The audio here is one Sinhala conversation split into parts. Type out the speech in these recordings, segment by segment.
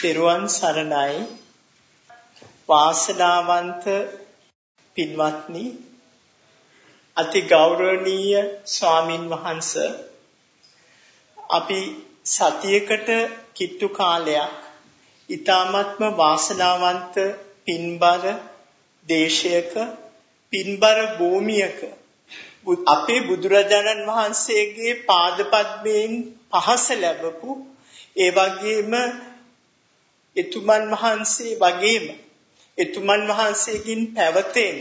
තෙරුවන් සරණයි. වාසනාවන්ත පින්වත්නි අති ගෞරවනීය ස්වාමින් වහන්ස අපි සතියකට කිට්ටු කාලයක් ඊ타ත්ම වාසනාවන්ත පින්බර දේශයක පින්බර භූමියක අපේ බුදුරජාණන් වහන්සේගේ පාදපද්මයෙන් පහස ලැබපු ඒ වගේම එතුමන් වහන්සේ වගේම එතුමන් වහන්සේකින් පැවතෙන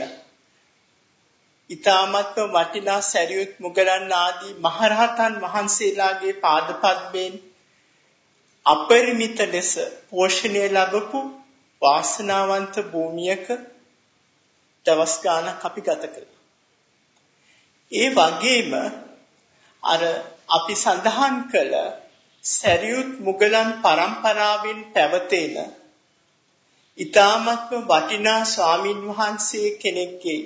ඊ타මත්ම වටිනා සරියුත් මුගලන් ආදී මහරහතන් වහන්සේලාගේ පාදපද්මෙන් අපරිමිත ලෙස පෝෂණය ලැබපු වාසනාවන්ත භූමියක දවස් ගාණක් අපි ගත කළා. ඒ වගේම අර අපි සඳහන් කළ සරියුත් මුගලන් පරම්පරාවෙන් පැවතෙන ඊ타මත්ම වටිනා ස්වාමින් වහන්සේ කෙනෙක්ගේ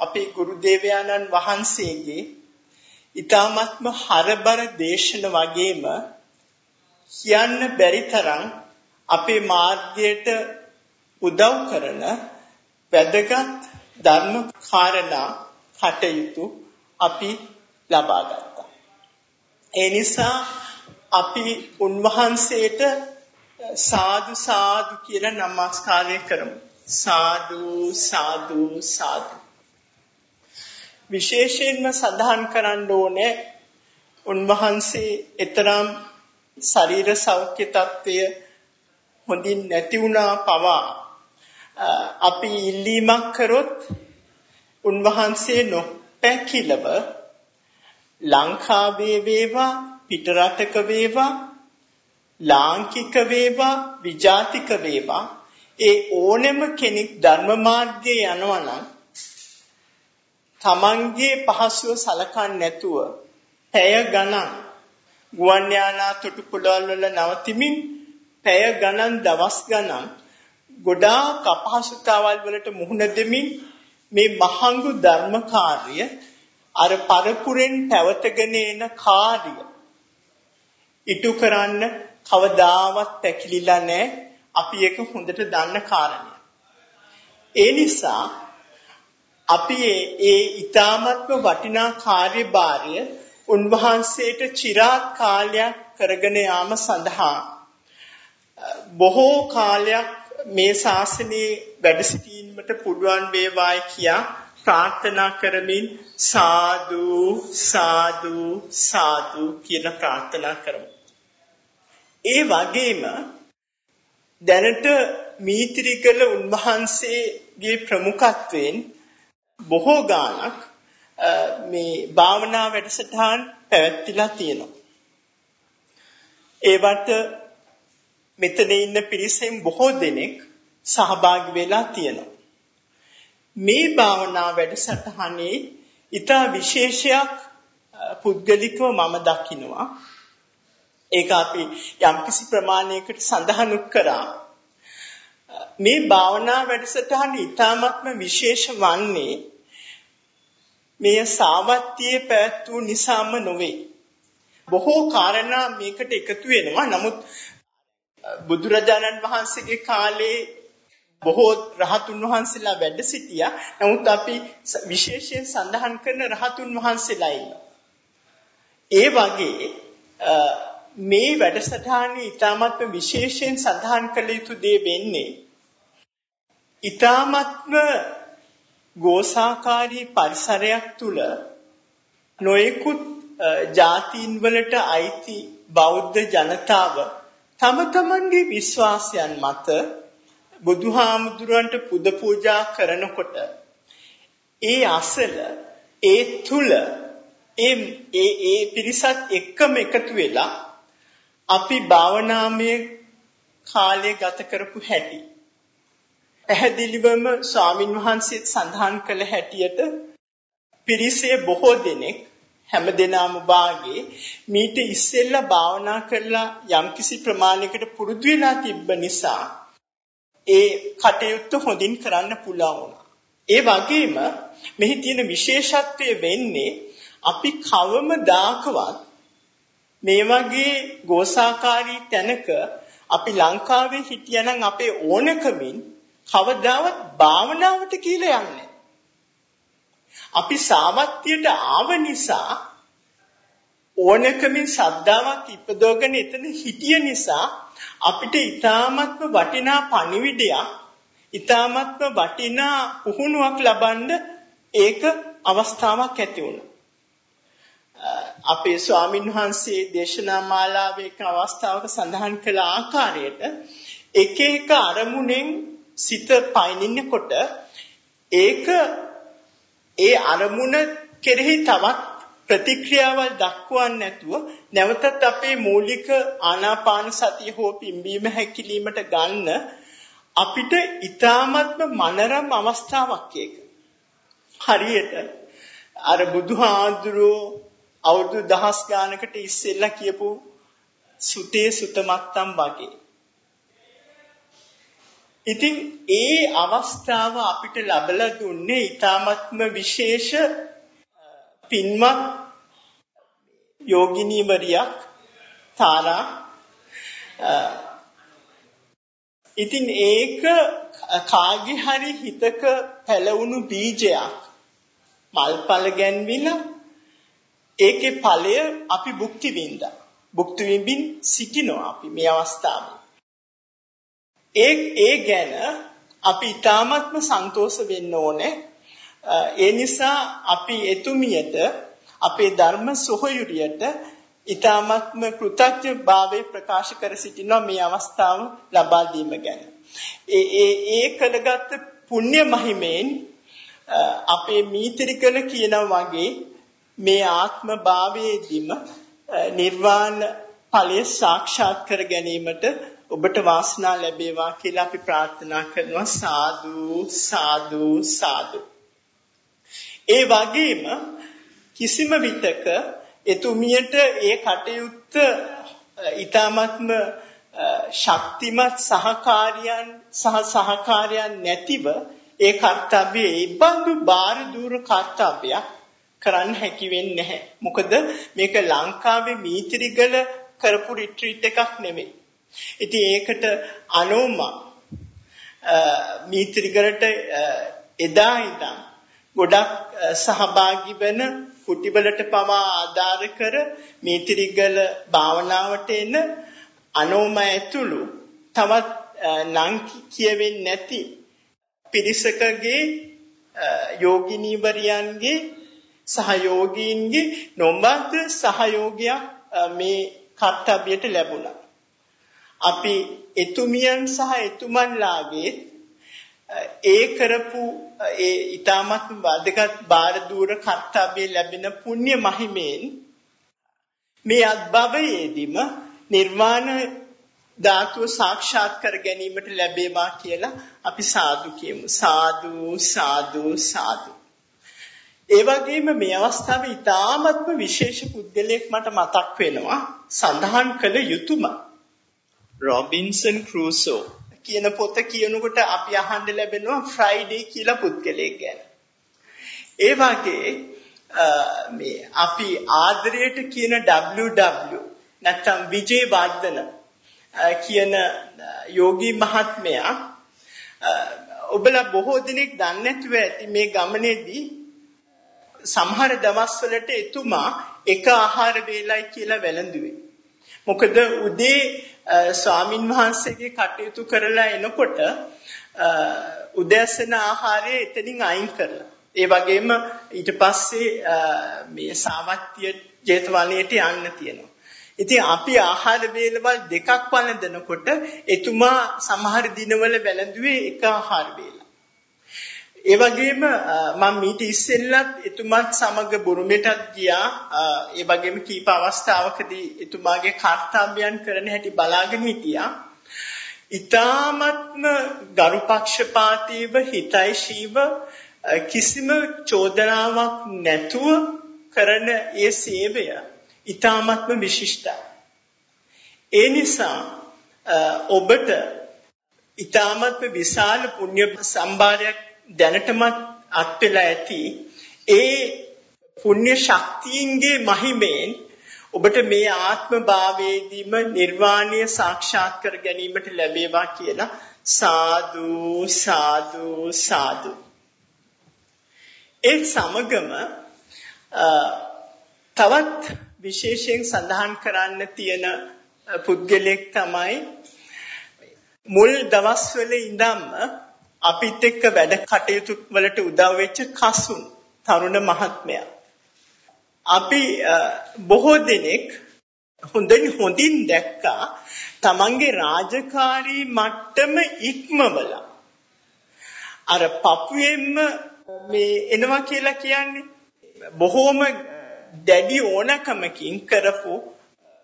අපේ ගුරු දේවයාණන් වහන්සේගේ ඊ타මත්ම හරබර දේශන වගේම කියන්න බැරි තරම් අපේ මාර්ගයට උදව් කරන වැදගත් ධර්ම කාරණා කටයුතු අපි ලබා ගත්තා. ඒ නිසා අපි උන්වහන්සේට සාදු සාදු කියලා නමස්කාරය කරමු. සාදු සාදු සාදු. විශේෂයෙන්ම සඳහන් කරන්න ඕනේ උන්වහන්සේ එතරම් ශරීර සෞඛ්‍ය తত্ত্বය හොඳින් නැති වුණා පවා අපි ඉල්ලීමක් කරොත් උන්වහන්සේ නොපැකිලව ලංකාවේ වේවා පිටරටක වේවා ලාංකික වේවා විජාතික වේවා. ඒ ඕනෙම කෙනෙක් ධර්ම මාර්ගයේ යනවා නම් තමන්ගේ පහසුව සලකන්නේ නැතුව පැය ගණන් ගුවන් යානා තොටුපළවල් වල නවතිමින් පැය ගණන් දවස් ගණන් ගොඩාක් අපහසුතාවල් වලට මුහුණ දෙමින් මේ මහඟු ධර්ම කාර්ය අර පරපුරෙන් පැවතගෙන එන කාර්ය ඉටු කරන්න කවදාවත් පැකිලිලා නැහැ අපි ඒක හොඳට දන්න කාරණය. ඒ නිසා අපි ඒ ඊ타මත්ම වටිනා කාර්යභාරය උන්වහන්සේට চিරාත් කාලයක් කරගෙන යාම සඳහා බොහෝ කාලයක් මේ ශාසනයේ වැඩ සිටීමට පුළුවන් වේවායි කියා ප්‍රාර්ථනා කරමින් සාදු සාදු සාදු කියලා ප්‍රාර්ථනා කරමු. ඒ වගේම දැනට මීත්‍රිකල උන්වහන්සේගේ ප්‍රමුඛත්වයෙන් බොහෝ ගාණක් මේ භාවනා වැඩසටහන් පැවැත්තිලා තියෙනවා. ඒවට මෙතන ඉන්න පිරිසෙන් බොහෝ දෙනෙක් සහභාගී වෙලා තියෙනවා. මේ භාවනා වැඩසටහනේ ඊට විශේෂයක් පුද්ගලිකව මම දකිනවා. ඒක අපි යම්කිසි ප්‍රමාණයකට සඳහන් කරා. මේ භාවනා වැඩසටහන ඊ타මත්ම විශේෂ වන්නේ මෙය සාවත්තියේ පැවැත්වූ නිසාම නොවේ. බොහෝ කාරණා මේකට එකතු වෙනවා. නමුත් බුදුරජාණන් වහන්සේගේ කාලේ බොහෝ රහතුන් වහන්සේලා වැඩ සිටියා. නමුත් අපි විශේෂයෙන් සඳහන් කරන රහතුන් වහන්සේලා ඉන්නවා. ඒ වගේ මේ වැඩසටහනේ ඊ타මත්ම විශේෂයෙන් සඳහන් කළ යුතු දේ වෙන්නේ ඊ타මත්ම ගෝසාකාරී පරිසරයක් තුල නොයෙකුත් ජාතීන් වලට අයිති බෞද්ධ ජනතාව තම තමන්ගේ විශ්වාසයන් මත බුදුහාමුදුරන්ට පුද පූජා කරනකොට ඒ අසල ඒ තුල ඒ ඒ ඒ පිරිසත් එක්කම එකතු වෙලා අපි භාවනාමය කාලය ගත කරපු හැටි පැහැදිලිවම ස්වාමින් වහන්සේ සඳහන් කළ හැටියට පිරිසේ බොහෝ දෙනෙක් හැමදෙනාම වාගේ මීට ඉස්සෙල්ලා භාවනා කරලා යම්කිසි ප්‍රමාණයකට පුරුදු වෙලා තිබ්බ නිසා ඒ කටයුත්ත හොඳින් කරන්න පුළුවන් වුණා. ඒ වගේම මෙහි තියෙන විශේෂත්වය වෙන්නේ අපි කවම දාකවත් මේ වගේ ගෝසාකාරී තැනක අපි ලංකාවේ හිටියනම් අපේ ඕනකමින් කවදාවත් භාවනාවට කියලා යන්නේ අපි සාමත්තියට ආව නිසා ඕනකමින් ශ්‍රද්ධාවක් ඉපදවගෙන එතන හිටිය නිසා අපිට ඊ타මත්ම වටිනා පණිවිඩයක් ඊ타මත්ම වටිනා පුහුණුවක් ලබන්න ඒක අවස්ථාවක් ඇති වුණා. අපේ ස්වාමින් වහන්සේ දේශනා මාලාවේ එක් අවස්ථාවක සඳහන් කළ ආකාරයට එක එක අරමුණෙන් සිත පයින්නකොට ඒක ඒ අරමුණ කෙරෙහි තවත් ප්‍රතික්‍රියාවල් දක්වන්නේ නැතුව නැවතත් අපේ මූලික ආනාපාන සතිය හෝ පිම්බීම හැකිලීමට ගන්න අපිට ඊ타මත්ම මනරම් අවස්ථාවක් ඒක. හරියට අර බුදුහාඳුරෝ අවුරුදු දහස් ගානකට ඉස්සෙල්ලා කියපු සුතේ සුතමත්තම් වගේ. ඉතින් ඒ අවස්ථාව අපිට ලැබලා දුන්නේ ඊ타මත්ම විශේෂ පින්වත් යෝගිනීවරියක් තාරා ඉතින් ඒක කාගේ හරි හිතක පැලවුණු බීජයක් මල්පල ගැන්විලා ඒකේ ඵලය අපි භුක්ති විඳා භුක්ති විඳින් සිටිනවා අපි මේ අවස්ථාවේ. ඒ ඒ ගැන අපි ඊ타මත්ම සන්තෝෂ වෙන්න ඕනේ. ඒ නිසා අපි එතුමියට අපේ ධර්ම සොහොයුරියට ඊ타මත්ම කෘතඥ භාවයේ ප්‍රකාශ කර සිටිනවා මේ අවස්ථාව ලබා දීම ගැන. ඒ ඒ ඒ කළගත් පුණ්‍ය මහිමෙන් අපේ මීතිරිකල කියනා වගේ මේ ආත්ම භාවයේදීම නිර්වාණ ඵලය සාක්ෂාත් කර ගැනීමට ඔබට වාසනාව ලැබේවා කියලා අපි ප්‍රාර්ථනා කරනවා. සාදු සාදු සාදු. ඒ වගේම කිසිම විටක එතුමියට ඒ කටයුත්ත ඊ타මත්ම ශක්තිමත් සහකාරියන් සහ සහකාරයන් නැතිව ඒ කාර්යය ඒ බඳු බාර දూరు කාර්යයක් කරන්න හැකි වෙන්නේ නැහැ. මොකද මේක ලංකාවේ මීතිරිගල කරපු රිට්‍රීට් එකක් නෙමෙයි. ඉතින් ඒකට අනෝමා මීතිරිගලට එදා ඉඳන් ගොඩක් සහභාගී වෙන කුටිවලට පවා ආධාර කර මේතිරිගල භාවනාවට එන අනෝම ඇතුළු තවත් නම් කියවෙන්නේ නැති පිරිසකගේ යෝගිනීවරයන්ගේ සහයෝගීන්ගේ නොමත් සහයෝගයක් මේ කර්තව්‍යයට ලැබුණා. අපි එතුමියන් සහ එතුමන්ලාගේ ඒ කරපු ඒ ඊටමත් වැදගත් බාර දూరు කර්තව්‍ය ලැබෙන පුණ්‍ය මහිමෙන් මේ අත්භවයේදීම නිර්වාණ ධාතුව සාක්ෂාත් කර ගැනීමට ලැබේවා කියලා අපි සාදු කියමු සාදු සාදු සාදු ඒ වගේම මේ අවස්ථාවේ ඊටාත්ම විශේෂ පුද්ගලයෙක් මට මතක් වෙනවා සඳහන් කළ යුතුයම රොබින්සන් ක්‍රූසෝ කියන පොත කියනකොට අපි අහන්න ලැබෙනවා ෆ්‍රයිඩේ කියලා පුද්ගලයෙක් ගැන. ඒ වගේ මේ අපි ආදරයට කියන WW නැත්නම් විජේ වර්ධන කියන යෝගී මහත්මයා ඔබලා බොහෝ දිනක් දන්නේ නැතුව ඇති මේ ගමනේදී සමහර දවස්වලට එතුමා එක ආහාර වේලයි කියලා වැළඳුවේ. මොකද උදේ ස්වාමින් වහන්සේගේ කටයුතු කරලා එනකොට උදෑසන ආහාරය එතනින් අයින් කරලා ඒ වගේම ඊට පස්සේ මේ සාවත්‍ය ජේතවනයේට යන්න තියෙනවා. ඉතින් අපි ආහාර වේලවල් දෙකක් වළඳනකොට එතුමා සමහර දිනවල වැළඳුවේ එක ආහාර වේල. ඒ වගේම මම මීට ඉස්සෙල්ලත් එතුමාත් සමග බුරුමෙටත් ගියා. ඒ වගේම කීප අවස්ථාවකදී එතුමාගේ කාර්යයන් කරන හැටි බලාගෙන හිටියා. ඊ타මත්ම ගරුපක්ෂපාතීව හිතයිශීව කිසිම චෝදනාවක් නැතුව කරන ඒ සේවය ඊ타මත්ම විශිෂ්ටයි. ඒ නිසා ඔබට ඊ타මත්ම විශාල පුණ්‍ය සම්භාරයක් දැනටමත් අත් වෙලා ඇති ඒ පුණ්‍ය ශක්තියින්ගේ මහිමෙන් ඔබට මේ ආත්ම භාවයේදීම නිර්වාණය සාක්ෂාත් කර ගැනීමට ලැබේවා කියලා සාදු සාදු සාදු. ඒ සමගම තවත් විශේෂයෙන් සඳහන් කරන්න තියෙන පුද්ගලයෙක් තමයි මුල් දවස්වල ඉඳන්ම අපිත් එක්ක වැඩ කටයුතු වලට උදව් වෙච්ච කසුන් තරුණ මහත්මයා. අපි බොහෝ දෙනෙක් හොඳින් හොඳින් දැක්කා තමන්ගේ රාජකාරී මට්ටම ඉක්මවලා අර පපුවෙන්ම මේ එනවා කියලා කියන්නේ බොහෝම දැඩි ඕනකමකින් කරපු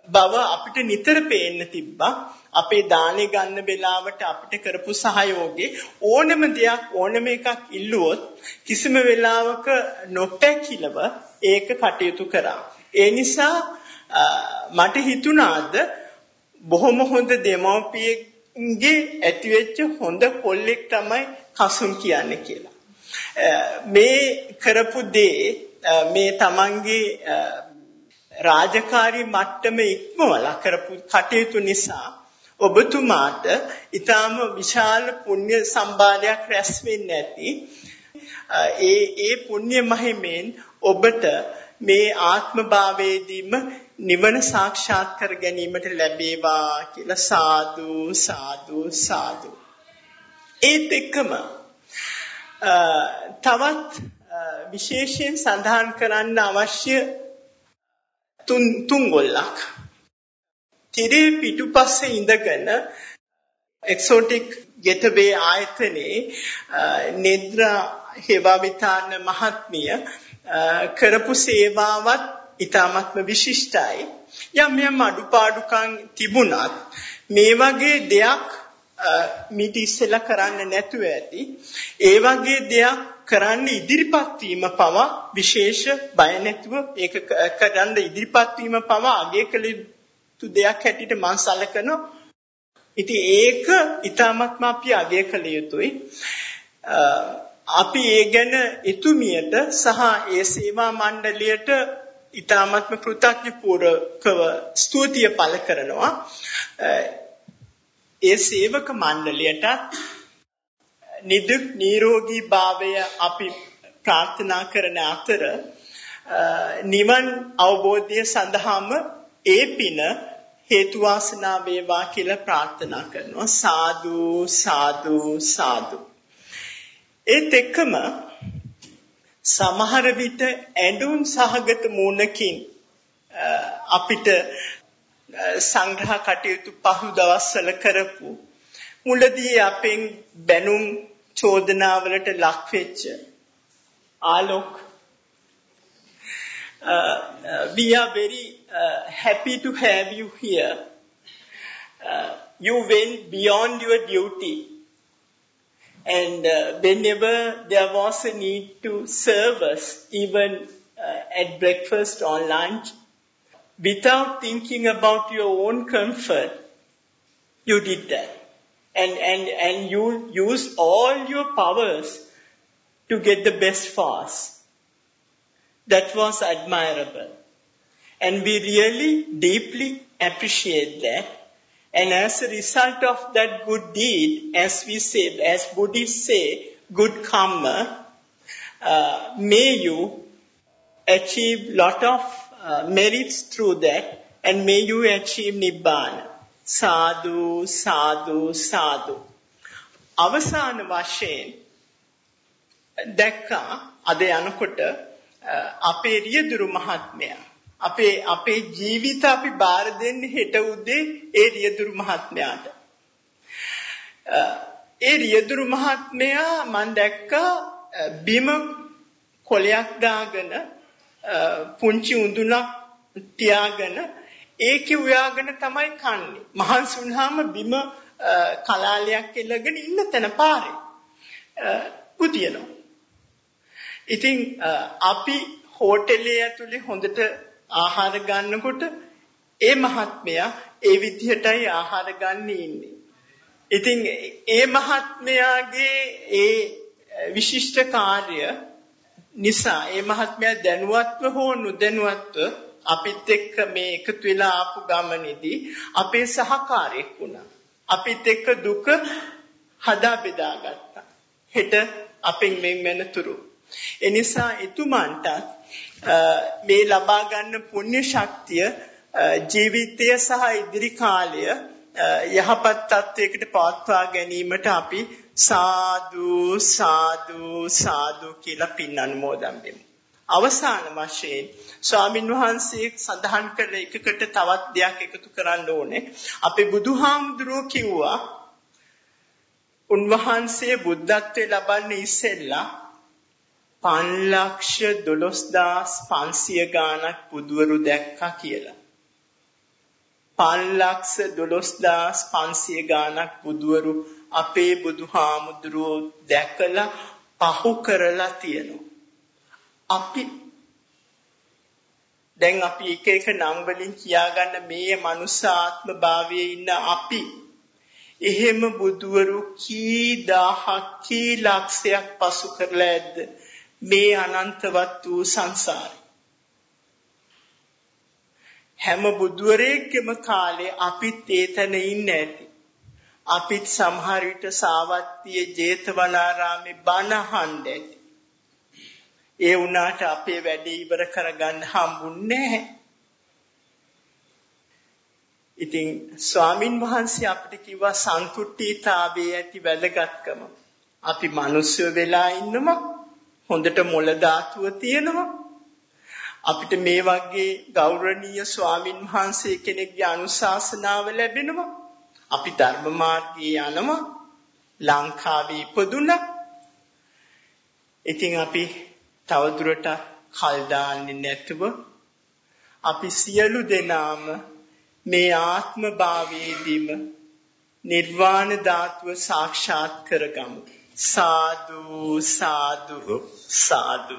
බව අපිට නිතර පේන්න තිබ්බා. අපේ දානේ ගන්න වෙලාවට අපිට කරපු සහයෝගේ ඕනම දෙයක් ඕනම එකක් ඉල්ලුවොත් කිසිම වෙලාවක නොපැකිලව ඒක කටයුතු කරා. ඒ නිසා මට හිතුණාද බොහොම හොඳ දෙමව්පියෙක්ගේ ඇතිවෙච්ච හොඳ කොල්ලෙක් තමයි කසුන් කියන්නේ කියලා. මේ කරපු දේ මේ තමන්ගේ රාජකාරී මට්ටම ඉක්මවලා කරපු කටයුතු නිසා ඔබතුමාට ඊටාම විශාල පුණ්‍ය සම්භාරයක් රැස් වෙන්නේ නැති ඒ ඒ පුණ්‍ය මහිමෙන් ඔබට මේ ආත්ම භාවයේදීම නිවන සාක්ෂාත් කර ගැනීමට ලැබේවා කියලා සාදු සාදු සාදු. ඒත් එක්කම තවත් විශේෂයෙන් සඳහන් කරන්න අවශ්‍ය තුන් තුන් ගොල්ලක්. තිරේ පිටුපස්සේ ඉඳගෙන එක්සෝටික් ගෙටවේ ආයතනයේ නෙද්‍රා හේවාවිතාන මහත්මිය කරපු සේවාවත් ඊටාත්ම විශිෂ්ටයි. යම් යම් අඩුපාඩුකම් තිබුණත් මේ වගේ දෙයක් මීට ඉස්සෙල්ලා කරන්න නැතුව ඇති. ඒ වගේ දෙයක් කරන්න ඉදිරිපත් වීම පවා විශේෂ බය නැතුව ඒක කරන්න ඉදිරිපත් වීම පවා අගය කළ යුතු දෙයක් හැටියට මම සැලකනවා. ඉතින් ඒක ඊටමත්ම අපි අගය කළ යුතුයි. අපි ඒ ගැන එතුමියට සහ ඒ සේවා මණ්ඩලයට ඊටමත්ම කෘතඥපූර්වකව ස්තුතිය පළ කරනවා. ඒ සේවක මණ්ඩලයට නිදුක් නිරෝගී භාවය අපි ප්‍රාර්ථනා කරන අතර නිවන් අවබෝධය සඳහාම ඒ පින හේතු වාසනා වේවා කියලා ප්‍රාර්ථනා කරනවා. සාදු සාදු සාදු. ඒත් එක්කම සමහර විට ඇඬුම් සහගත මූණකින් අපිට සංග්‍රහ කටයුතු පහු දවස්වල කරපු මුලදී අපෙන් බැනුම් චෝදනාවලට ලක් වෙච්ච ආලෝක් uh, we are very uh, happy to have you here. Uh, you went beyond your duty. And uh, whenever there was a need to serve us, even uh, at breakfast or lunch, without thinking about your own comfort, you did that. And, and, and you used all your powers to get the best for us. That was admirable. And we really deeply appreciate that. And as a result of that good deed, as we say, as Buddhists say, good karma, uh, may you achieve lot of uh, merits through that and may you achieve nibbana සාදු සාදු සාදු. අවසාන වශයෙන් දැක්කා අද යනකොට අපේ රියදුරු මහත්මයා. අපේ අපේ ජීවිත අපි බාර දෙන්නේ හෙට උදේ ඒ රියදුරු මහත්මයාට. ඒ රියදුරු මහත්මයා මම දැක්කා බිම කොලයක් දාගෙන පුංචි උඳුනක් තියාගෙන ඒකේ උයාගෙන තමයි කන්නේ. මහන්සි වුණාම බිම කලාලයක් එල්ලගෙන ඉන්න තැන පාරේ. පුතියනවා. ඉතින් අපි හෝටලේ ඇතුලේ හොඳට ආහාර ගන්නකොට ඒ මහත්මයා ඒ විදිහටයි ආහාර ගන්න ඉන්නේ. ඉතින් ඒ මහත්මයාගේ ඒ විශිෂ්ට කාර්ය නිසා ඒ මහත්මයා දැනුවත්ව හෝ නොදැනුවත්ව අපිත් එක්ක මේ එකතු වෙලා ආපු ගමනේදී අපේ සහකාරයෙක් වුණා. අපිත් එක්ක දුක හදා බෙදා ගත්තා. හෙට අපෙන් මෙන් වෙනතුරු. එනිසා එතුමන්ට මේ ලබා ගන්න පුණ්‍ය ශක්තිය ජීවිතය සහ ඉදිරි කාලය යහපත් තත්වයකට පවත්වා ගැනීමට අපි සාදු සාදු සාදු කියලා පින් අනුමෝදන් වෙමු. අවසාන වශයෙන් ස්වාමින් වහන්සේ සඳහන් කළ එකකට තවත් දෙයක් එකතු කරන්න ඕනේ. අපේ බුදුහාමුදුරුවෝ කිව්වා උන්වහන්සේ බුද්ධත්වයේ ලබන්නේ ඉස්සෙල්ලා 512500 ගාණක් බුදවරු දැක්කා කියලා. 512500 ගාණක් බුදවරු අපේ බුදුහාමුදුරුවෝ දැකලා පහු කරලා තියෙනවා. අපි දැන් අපි එක එක නම් වලින් කියාගන්න මේ මනුෂ්‍යාත්ම භාවයේ ඉන්න අපි. එහෙම බුදුවරු කී දහහක් කී ලක්ෂයක් පසු කරලා ඇද්ද? මේ අනන්තවත් වූ සංසාරේ. හැම බුදුවරයෙක්ගේම කාලේ අපිත් ඒතන ඉන්නේ ඇති. අපිත් සමහර විට සාවත්තිය ජේතවනාරාමේ බණ අහන්න ඇති. ඒ වුණාට අපේ වැඩේ ඉවර කරගන්න හම්බුන්නේ නැහැ. ඉතින් ස්වාමින් වහන්සේ අපිට කිව්වා සන්තුට්ඨීතාවයේ ඇති වැදගත්කම. අපි මිනිස්සු වෙලා ඉන්නම හොඳට මොළ ධාතුව තියෙනවා. අපිට මේ වගේ ගෞරවනීය ස්වාමින් වහන්සේ කෙනෙක්ගේ අනුශාසනාව ලැබෙනවා. අපි ධර්ම මාර්ගයේ යනවා. ලංකාවේ ඉපදුණා. ඉතින් අපි තවදුරට කල් දාන්නේ නැතුව අපි සියලු දෙනාම මේ ආත්ම භාවයේදීම නිර්වාණ ධාතුව සාක්ෂාත් කරගමු. සාදු සාදු සාදු.